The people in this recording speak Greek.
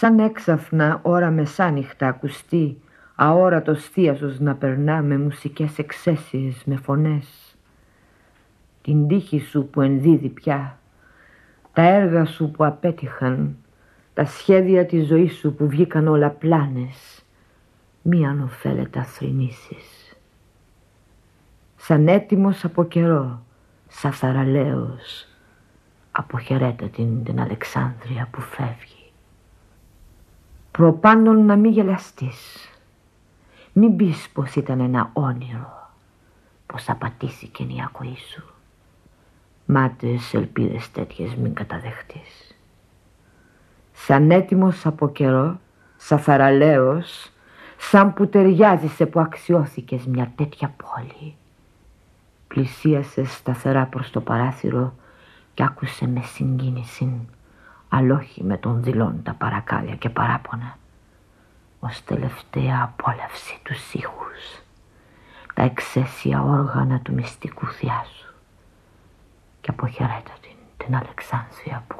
Σαν έξαφνα ώρα μεσάνυχτα ακουστεί αόρατος θείασος να περνά με μουσικές εξαίσιες, με φωνές. Την τύχη σου που ενδίδει πια, τα έργα σου που απέτυχαν, τα σχέδια της ζωής σου που βγήκαν όλα πλάνες, μη ανοφέλετα θρηνήσεις. Σαν έτοιμος από καιρό, σαν θαραλέος, αποχαιρέτα την, την Αλεξάνδρεια που φεύγει. Προπάντων να μη γελαστείς, μην πεις πως ήταν ένα όνειρο, πως θα πατήσει η ακοή σου. Μάτες ελπίδες τέτοιες μην καταδεχτείς. Σαν έτοιμος από καιρό, σαν θαραλέος, σαν που ταιριάζει που αξιώθηκες μια τέτοια πόλη. Πλησίασες σταθερά προς το παράθυρο και άκουσες με συγκίνηση, αλλά όχι με τον δηλών τα παρακάλια και παράπονα. Ως τελευταία απόλαυση του ήχους τα εξαίσια όργανα του μυστικού θεάσου. Και αποχαιρέτα την, την Αλεξάνδρεια που